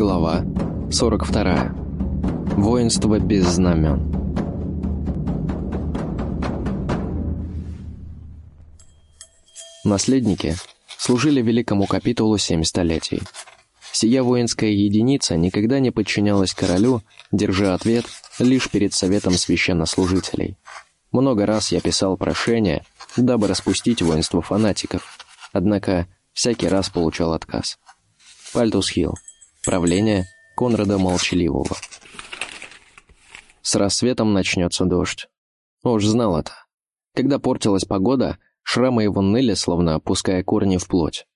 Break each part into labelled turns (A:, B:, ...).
A: Глава 42. Воинство без знамен. Наследники служили великому капитулу семь столетий. Сия воинская единица никогда не подчинялась королю, держа ответ лишь перед советом священнослужителей. Много раз я писал прошение, дабы распустить воинство фанатиков, однако всякий раз получал отказ. Пальтус Хилл. Правление Конрада Молчаливого. С рассветом начнется дождь. Уж знал это. Когда портилась погода, шрамы его ныли, словно опуская корни в плоть.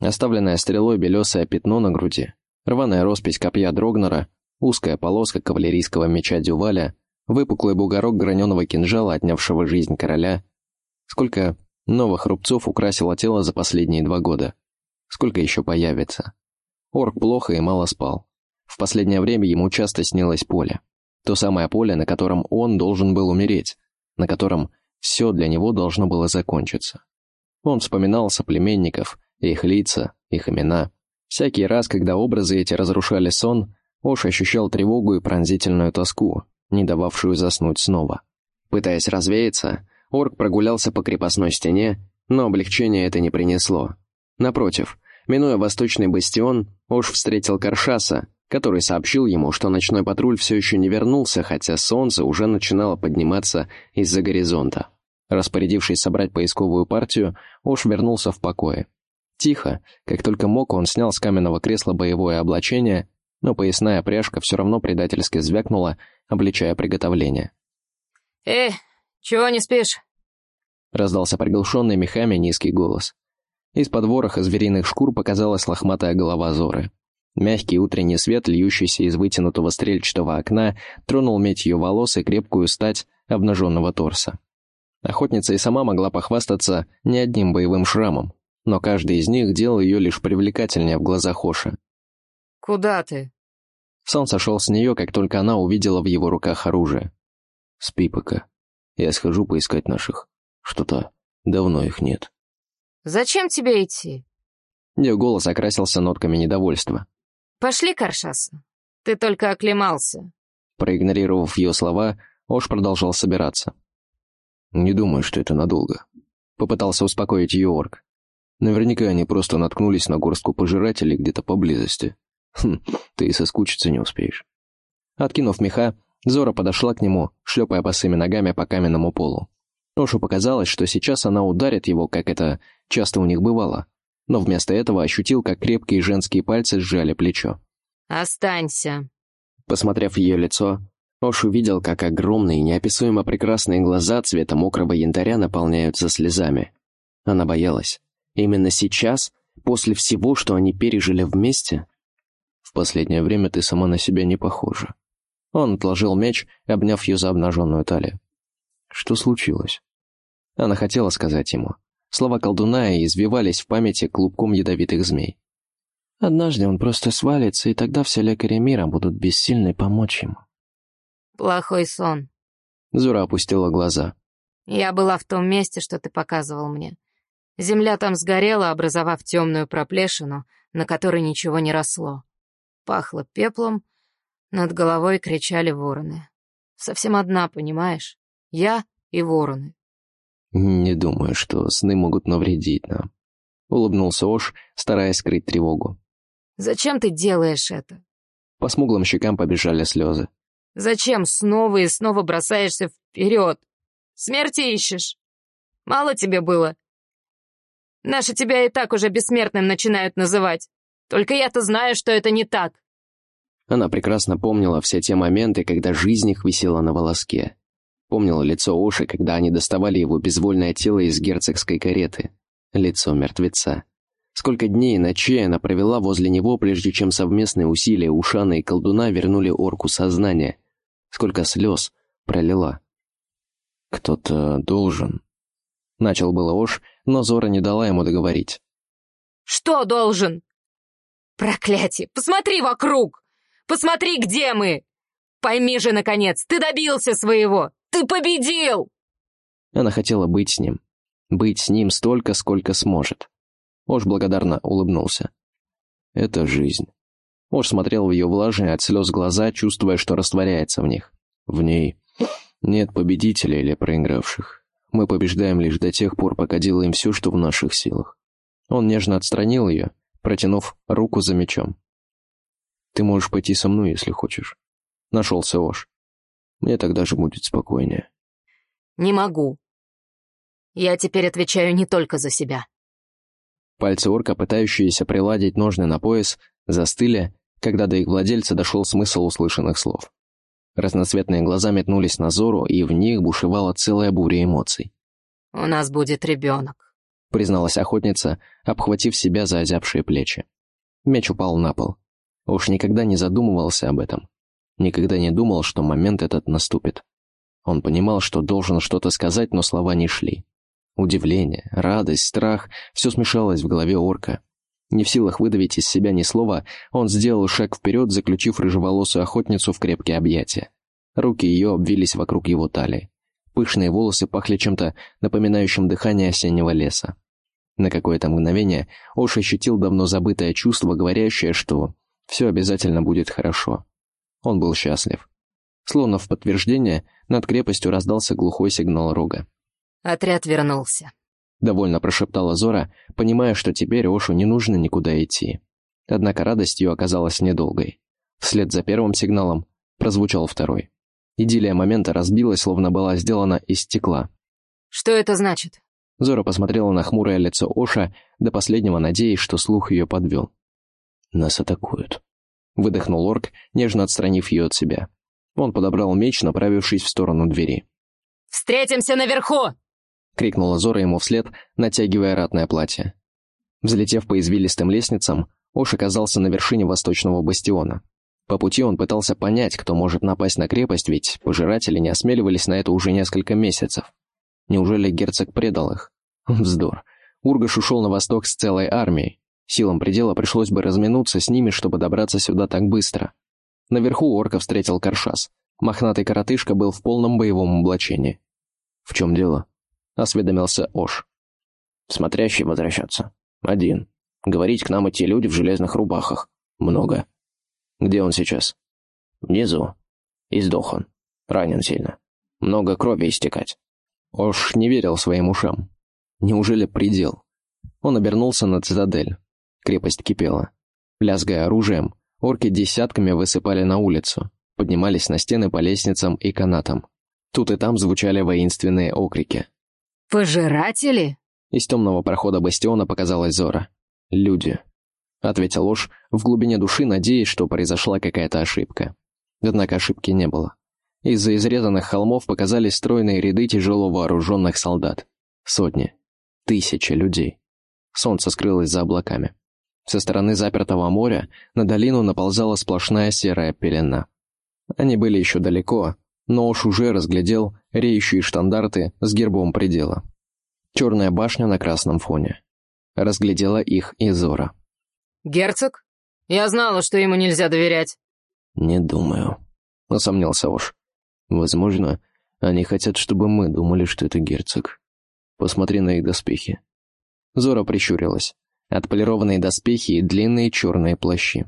A: Оставленное стрелой белесое пятно на груди, рваная роспись копья Дрогнера, узкая полоска кавалерийского меча Дюваля, выпуклый бугорок граненого кинжала, отнявшего жизнь короля. Сколько новых рубцов украсило тело за последние два года. Сколько еще появится. Орк плохо и мало спал. В последнее время ему часто снилось поле. То самое поле, на котором он должен был умереть, на котором все для него должно было закончиться. Он вспоминал соплеменников, их лица, их имена. Всякий раз, когда образы эти разрушали сон, Ош ощущал тревогу и пронзительную тоску, не дававшую заснуть снова. Пытаясь развеяться, орк прогулялся по крепостной стене, но облегчения это не принесло. Напротив, Минуя восточный бастион, Ош встретил Каршаса, который сообщил ему, что ночной патруль все еще не вернулся, хотя солнце уже начинало подниматься из-за горизонта. Распорядившись собрать поисковую партию, Ош вернулся в покое. Тихо, как только мог, он снял с каменного кресла боевое облачение, но поясная пряжка все равно предательски звякнула, обличая приготовление.
B: «Э, чего не спишь?»
A: Раздался приглушенный мехами низкий голос. Из-под вороха звериных шкур показалась лохматая голова Зоры. Мягкий утренний свет, льющийся из вытянутого стрельчатого окна, тронул медь ее волос и крепкую стать обнаженного торса. Охотница и сама могла похвастаться не одним боевым шрамом, но каждый из них делал ее лишь привлекательнее в глазах Хоши.
B: «Куда ты?»
A: Сон сошел с нее, как только она увидела в его руках оружие. «Спи пока. Я схожу поискать наших. Что-то давно их нет».
B: Зачем тебе идти?»
A: Ее голос окрасился нотками недовольства.
B: «Пошли, Каршаса. Ты только оклемался».
A: Проигнорировав ее слова, Ош продолжал собираться. «Не думаю, что это надолго», — попытался успокоить ее орк. «Наверняка они просто наткнулись на горстку пожирателей где-то поблизости. Хм, ты и соскучиться не успеешь». Откинув меха, Зора подошла к нему, шлепая босыми ногами по каменному полу. Ошу показалось, что сейчас она ударит его, как это часто у них бывало, но вместо этого ощутил, как крепкие женские пальцы сжали плечо.
B: «Останься».
A: Посмотрев ее лицо, Ош увидел, как огромные, неописуемо прекрасные глаза цвета мокрого янтаря наполняются слезами. Она боялась. Именно сейчас, после всего, что они пережили вместе... В последнее время ты сама на себя не похожа. Он отложил меч, обняв ее за обнаженную талию. Что случилось? Она хотела сказать ему. Слова колдуна извивались в памяти клубком ядовитых змей. Однажды он просто свалится, и тогда все лекари мира будут бессильны помочь ему.
B: «Плохой сон».
A: Зура опустила глаза.
B: «Я была в том месте, что ты показывал мне. Земля там сгорела, образовав темную проплешину, на которой ничего не росло. Пахло пеплом, над головой кричали вороны. Совсем одна, понимаешь? Я и вороны.
A: «Не думаю, что сны могут навредить нам», — улыбнулся Ош, стараясь скрыть тревогу.
B: «Зачем ты делаешь это?»
A: По смуглым щекам побежали слезы.
B: «Зачем снова и снова бросаешься вперед? Смерти ищешь? Мало тебе было? Наши тебя и так уже бессмертным начинают называть. Только я-то знаю, что это не так».
A: Она прекрасно помнила все те моменты, когда жизнь их висела на волоске. Помнила лицо Оши, когда они доставали его безвольное тело из герцогской кареты. Лицо мертвеца. Сколько дней и ночей она провела возле него, прежде чем совместные усилия Ушана и колдуна вернули орку сознание. Сколько слез пролила. «Кто-то должен...» Начал было Ош, но Зора не дала ему договорить.
B: «Что должен?» «Проклятие! Посмотри вокруг! Посмотри, где мы! Пойми же, наконец, ты добился своего! Ты победил!»
A: Она хотела быть с ним. Быть с ним столько, сколько сможет. Ош благодарно улыбнулся. «Это жизнь. Ош смотрел в ее влажные от слез глаза, чувствуя, что растворяется в них. В ней нет победителей или проигравших. Мы побеждаем лишь до тех пор, пока делаем все, что в наших силах. Он нежно отстранил ее, протянув руку за мечом. «Ты можешь пойти со мной, если хочешь». Нашелся Ош. «Мне тогда же будет спокойнее».
B: «Не могу. Я теперь отвечаю не только за себя».
A: Пальцы орка, пытающиеся приладить ножны на пояс, застыли, когда до их владельца дошел смысл услышанных слов. Разноцветные глаза метнулись на Зору, и в них бушевала целая буря эмоций.
B: «У нас будет ребенок», —
A: призналась охотница, обхватив себя за озябшие плечи. Меч упал на пол. Уж никогда не задумывался об этом. Никогда не думал, что момент этот наступит. Он понимал, что должен что-то сказать, но слова не шли. Удивление, радость, страх — все смешалось в голове орка. Не в силах выдавить из себя ни слова, он сделал шаг вперед, заключив рыжеволосую охотницу в крепкие объятия. Руки ее обвились вокруг его талии. Пышные волосы пахли чем-то напоминающим дыхание осеннего леса. На какое-то мгновение Ош ощутил давно забытое чувство, говорящее, что все обязательно будет хорошо. Он был счастлив. Словно в подтверждение, над крепостью раздался глухой сигнал рога.
B: «Отряд вернулся», —
A: довольно прошептала Зора, понимая, что теперь Ошу не нужно никуда идти. Однако радость ее оказалась недолгой. Вслед за первым сигналом прозвучал второй. Идиллия момента разбилась, словно была сделана из стекла.
B: «Что это значит?»
A: Зора посмотрела на хмурое лицо Оша, до последнего надеясь, что слух ее подвел. «Нас атакуют», — выдохнул орк, нежно отстранив ее от себя. Он подобрал меч, направившись в сторону двери.
B: «Встретимся наверху!»
A: — крикнула Зора ему вслед, натягивая ратное платье. Взлетев по извилистым лестницам, Ош оказался на вершине восточного бастиона. По пути он пытался понять, кто может напасть на крепость, ведь пожиратели не осмеливались на это уже несколько месяцев. Неужели герцог предал их? Вздор. Ургаш ушел на восток с целой армией. Силам предела пришлось бы разминуться с ними, чтобы добраться сюда так быстро. Наверху орка встретил Каршас. Мохнатый коротышка был в полном боевом облачении. «В чем дело?» осведомился Ош. «Смотрящие возвращаться. Один. Говорить к нам идти люди в железных рубахах. Много. Где он сейчас?» «Внизу. Издох он. Ранен сильно. Много крови истекать». Ош не верил своим ушам. Неужели предел? Он обернулся на цитадель. Крепость кипела. Лязгая оружием, орки десятками высыпали на улицу, поднимались на стены по лестницам и канатам. Тут и там звучали воинственные окрики.
B: «Пожиратели?»
A: Из темного прохода бастиона показалась Зора. «Люди», — ответил Ложь, в глубине души надеясь, что произошла какая-то ошибка. Однако ошибки не было. Из-за изрезанных холмов показались стройные ряды тяжело вооруженных солдат. Сотни. Тысячи людей. Солнце скрылось за облаками. Со стороны запертого моря на долину наползала сплошная серая пелена. Они были еще далеко, но уж уже разглядел реющие штандарты с гербом предела. Черная башня на красном фоне. Разглядела их и Зора.
B: «Герцог? Я знала, что ему нельзя доверять».
A: «Не думаю», — усомнился Ош. «Возможно, они хотят, чтобы мы думали, что это герцог. Посмотри на их доспехи». Зора прищурилась. Отполированные доспехи и длинные черные плащи.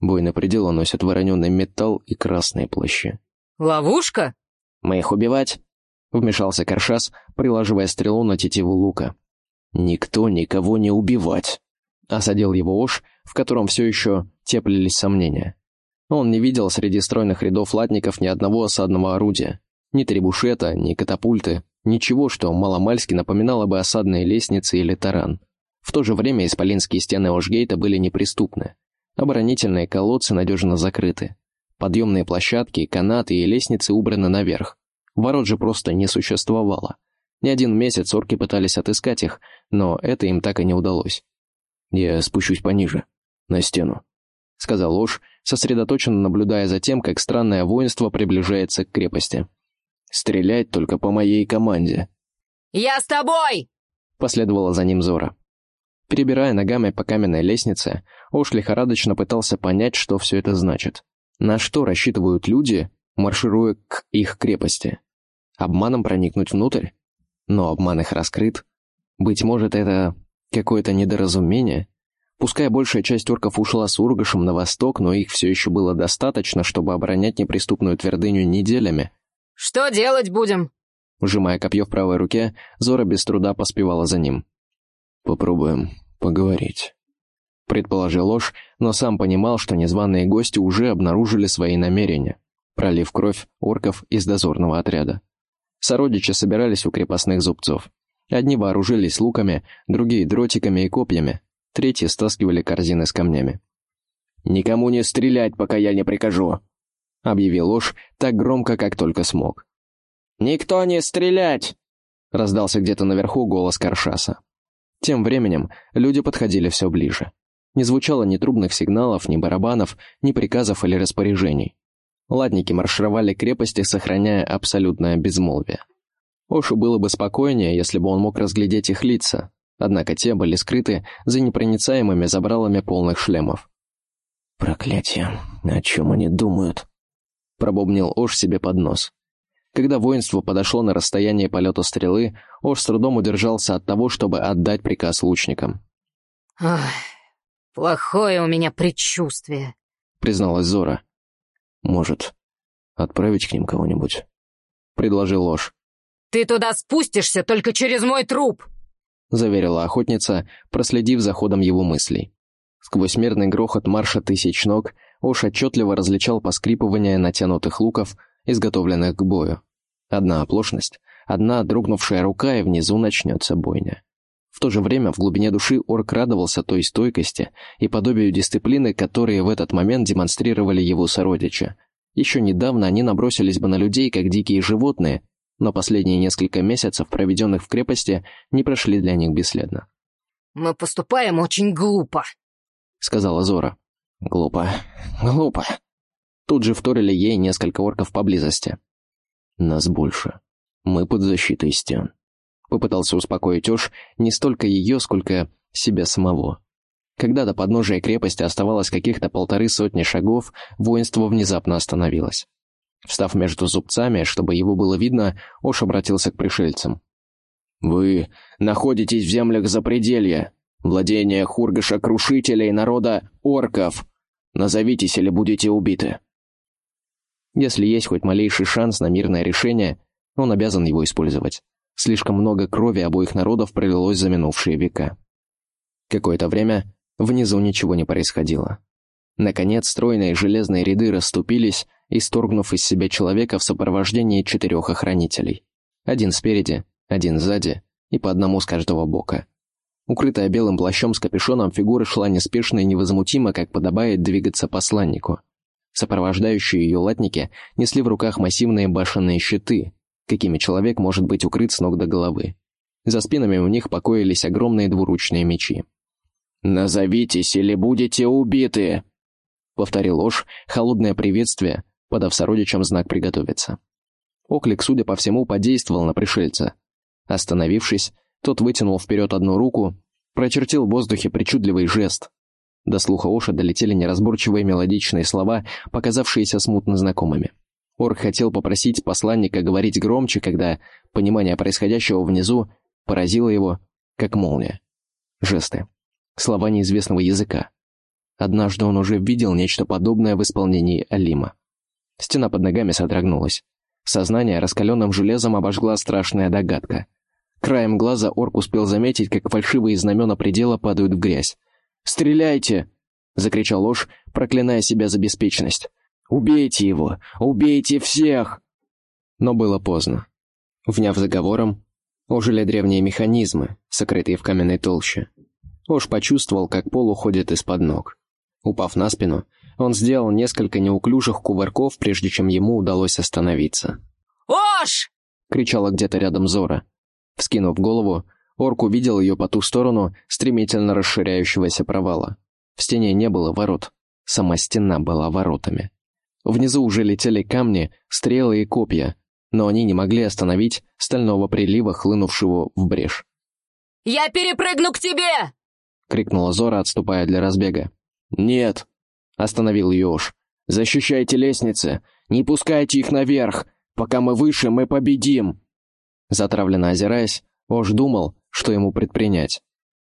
A: Воины предела носят вороненый металл и красные плащи.
B: «Ловушка?»
A: «Мы их убивать?» — вмешался Каршас, прилаживая стрелу на тетиву лука. «Никто никого не убивать!» — осадил его Ош, в котором все еще теплились сомнения. Он не видел среди стройных рядов латников ни одного осадного орудия. Ни требушета, ни катапульты, ничего, что маломальски напоминало бы осадные лестницы или таран. В то же время исполинские стены Ошгейта были неприступны. Оборонительные колодцы надежно закрыты. Подъемные площадки, канаты и лестницы убраны наверх. Ворот же просто не существовало. Не один месяц орки пытались отыскать их, но это им так и не удалось. «Я спущусь пониже, на стену», — сказал Ложь, сосредоточенно наблюдая за тем, как странное воинство приближается к крепости. «Стрелять только по моей команде».
B: «Я с тобой!»
A: — последовала за ним Зора. Перебирая ногами по каменной лестнице, Ош лихорадочно пытался понять, что все это значит. На что рассчитывают люди, маршируя к их крепости? Обманом проникнуть внутрь? Но обман их раскрыт. Быть может, это какое-то недоразумение? Пускай большая часть орков ушла с Ургашем на восток, но их все еще было достаточно, чтобы оборонять неприступную твердыню неделями.
B: «Что делать будем?»
A: Сжимая копье в правой руке, Зора без труда поспевала за ним. «Попробуем поговорить», — предположил ложь, но сам понимал, что незваные гости уже обнаружили свои намерения, пролив кровь орков из дозорного отряда. Сородичи собирались у крепостных зубцов. Одни вооружились луками, другие — дротиками и копьями, третьи стаскивали корзины с камнями. «Никому не стрелять, пока я не прикажу!» — объявил Ложь так громко, как только смог. «Никто не стрелять!» — раздался где-то наверху голос Каршаса. Тем временем люди подходили все ближе. Не звучало ни трубных сигналов, ни барабанов, ни приказов или распоряжений. Ладники маршировали крепости, сохраняя абсолютное безмолвие. Ошу было бы спокойнее, если бы он мог разглядеть их лица, однако те были скрыты за непроницаемыми забралами полных шлемов. «Проклятие! О чем они думают?» — пробобнил Ош себе под нос. Когда воинство подошло на расстояние полета стрелы, Ош с трудом удержался от того, чтобы отдать приказ лучникам.
B: «Ах, плохое у меня предчувствие», —
A: призналась Зора. «Может, отправить к ним кого-нибудь?» — предложил Ложь.
B: «Ты туда спустишься только через мой труп!»
A: — заверила охотница, проследив за ходом его мыслей. Сквозь мерный грохот марша тысяч ног Ош отчетливо различал поскрипывание натянутых луков, изготовленных к бою. Одна оплошность, одна дрогнувшая рука, и внизу начнется бойня. В то же время в глубине души орк радовался той стойкости и подобию дисциплины, которые в этот момент демонстрировали его сородичи. Еще недавно они набросились бы на людей, как дикие животные, но последние несколько месяцев, проведенных в крепости, не прошли для них бесследно.
B: «Мы поступаем очень глупо», —
A: сказала Зора. «Глупо, глупо». Тут же вторили ей несколько орков поблизости. Нас больше. Мы под защитой стен. Попытался успокоить Ош не столько ее, сколько себя самого. Когда до подножия крепости оставалось каких-то полторы сотни шагов, воинство внезапно остановилось. Встав между зубцами, чтобы его было видно, Ош обратился к пришельцам. «Вы находитесь в землях запределья, владения Хургаша-крушителя и народа орков. Назовитесь или будете убиты». Если есть хоть малейший шанс на мирное решение, он обязан его использовать. Слишком много крови обоих народов пролилось за минувшие века. Какое-то время внизу ничего не происходило. Наконец, стройные железные ряды расступились, исторгнув из себя человека в сопровождении четырех охранителей. Один спереди, один сзади и по одному с каждого бока. Укрытая белым плащом с капюшоном, фигура шла неспешно и невозмутимо, как подобает двигаться посланнику. Сопровождающие ее латники несли в руках массивные башенные щиты, какими человек может быть укрыт с ног до головы. За спинами у них покоились огромные двуручные мечи. «Назовитесь или будете убиты!» — повторил Ош холодное приветствие, подав сородичам знак «приготовиться». Оклик, судя по всему, подействовал на пришельца. Остановившись, тот вытянул вперед одну руку, прочертил в воздухе причудливый жест, до слуха Оша долетели неразборчивые мелодичные слова, показавшиеся смутно знакомыми. Орк хотел попросить посланника говорить громче, когда понимание происходящего внизу поразило его, как молния. Жесты. Слова неизвестного языка. Однажды он уже видел нечто подобное в исполнении Алима. Стена под ногами содрогнулась. Сознание раскаленным железом обожгла страшная догадка. Краем глаза орк успел заметить, как фальшивые знамена предела падают в грязь. «Стреляйте!» — закричал Ложь, проклиная себя за беспечность. «Убейте его! Убейте всех!» Но было поздно. Вняв заговором, ожили древние механизмы, сокрытые в каменной толще. Ош почувствовал, как пол уходит из-под ног. Упав на спину, он сделал несколько неуклюжих кувырков, прежде чем ему удалось остановиться.
B: «Ош!»
A: — кричала где-то рядом Зора. Вскинув голову, Орк увидел ее по ту сторону стремительно расширяющегося провала. В стене не было ворот. Сама стена была воротами. Внизу уже летели камни, стрелы и копья, но они не могли остановить стального прилива, хлынувшего в брешь.
B: «Я перепрыгну к тебе!»
A: — крикнула Зора, отступая для разбега. «Нет!» — остановил Йош. «Защищайте лестницы! Не пускайте их наверх! Пока мы выше, мы победим!» Затравленно озираясь, Ош думал, что ему предпринять.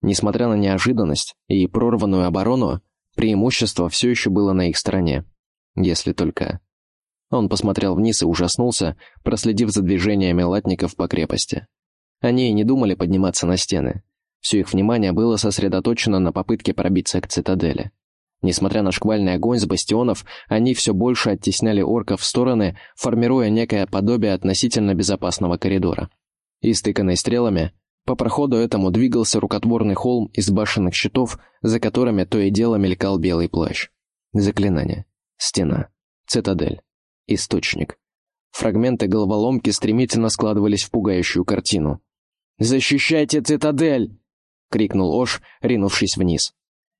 A: Несмотря на неожиданность и прорванную оборону, преимущество все еще было на их стороне. Если только... Он посмотрел вниз и ужаснулся, проследив за движениями латников по крепости. Они и не думали подниматься на стены. Все их внимание было сосредоточено на попытке пробиться к цитадели. Несмотря на шквальный огонь с бастионов, они все больше оттесняли орков в стороны, формируя некое подобие относительно безопасного коридора. Истыканный стрелами, по проходу этому двигался рукотворный холм из башенных щитов, за которыми то и дело мелькал белый плащ. Заклинание. Стена. Цитадель. Источник. Фрагменты головоломки стремительно складывались в пугающую картину. «Защищайте цитадель!» — крикнул Ош, ринувшись вниз.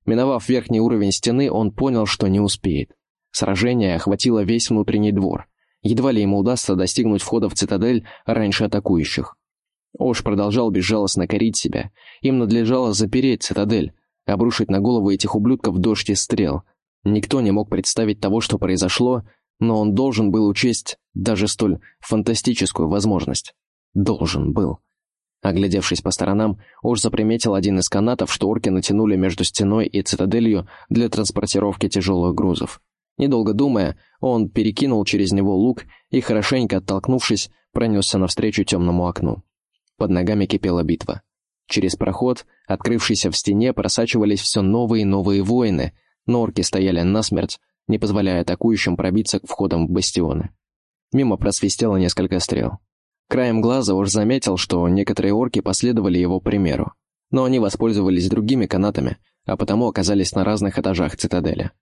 A: Миновав верхний уровень стены, он понял, что не успеет. Сражение охватило весь внутренний двор. Едва ли ему удастся достигнуть входа в цитадель раньше атакующих. Ош продолжал безжалостно корить себя. Им надлежало запереть цитадель, обрушить на голову этих ублюдков дождь из стрел. Никто не мог представить того, что произошло, но он должен был учесть даже столь фантастическую возможность. Должен был. Оглядевшись по сторонам, Ош заприметил один из канатов, что орки натянули между стеной и цитаделью для транспортировки тяжелых грузов. Недолго думая, он перекинул через него лук и, хорошенько оттолкнувшись, пронесся навстречу темному окну. Под ногами кипела битва. Через проход, открывшийся в стене, просачивались все новые и новые воины, но орки стояли насмерть, не позволяя атакующим пробиться к входам в бастионы. Мимо просвистело несколько стрел. Краем глаза уж заметил, что некоторые орки последовали его примеру, но они воспользовались другими канатами, а потому оказались на разных этажах цитадели.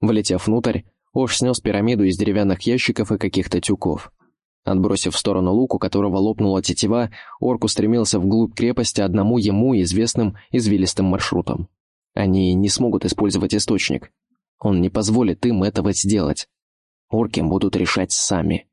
A: Влетев внутрь, Ош снес пирамиду из деревянных ящиков и каких-то тюков. Отбросив в сторону луку, которого лопнула тетива, орк устремился вглубь крепости одному ему известным извилистым маршрутом. Они не смогут использовать источник. Он не позволит им этого сделать. Орки будут решать сами.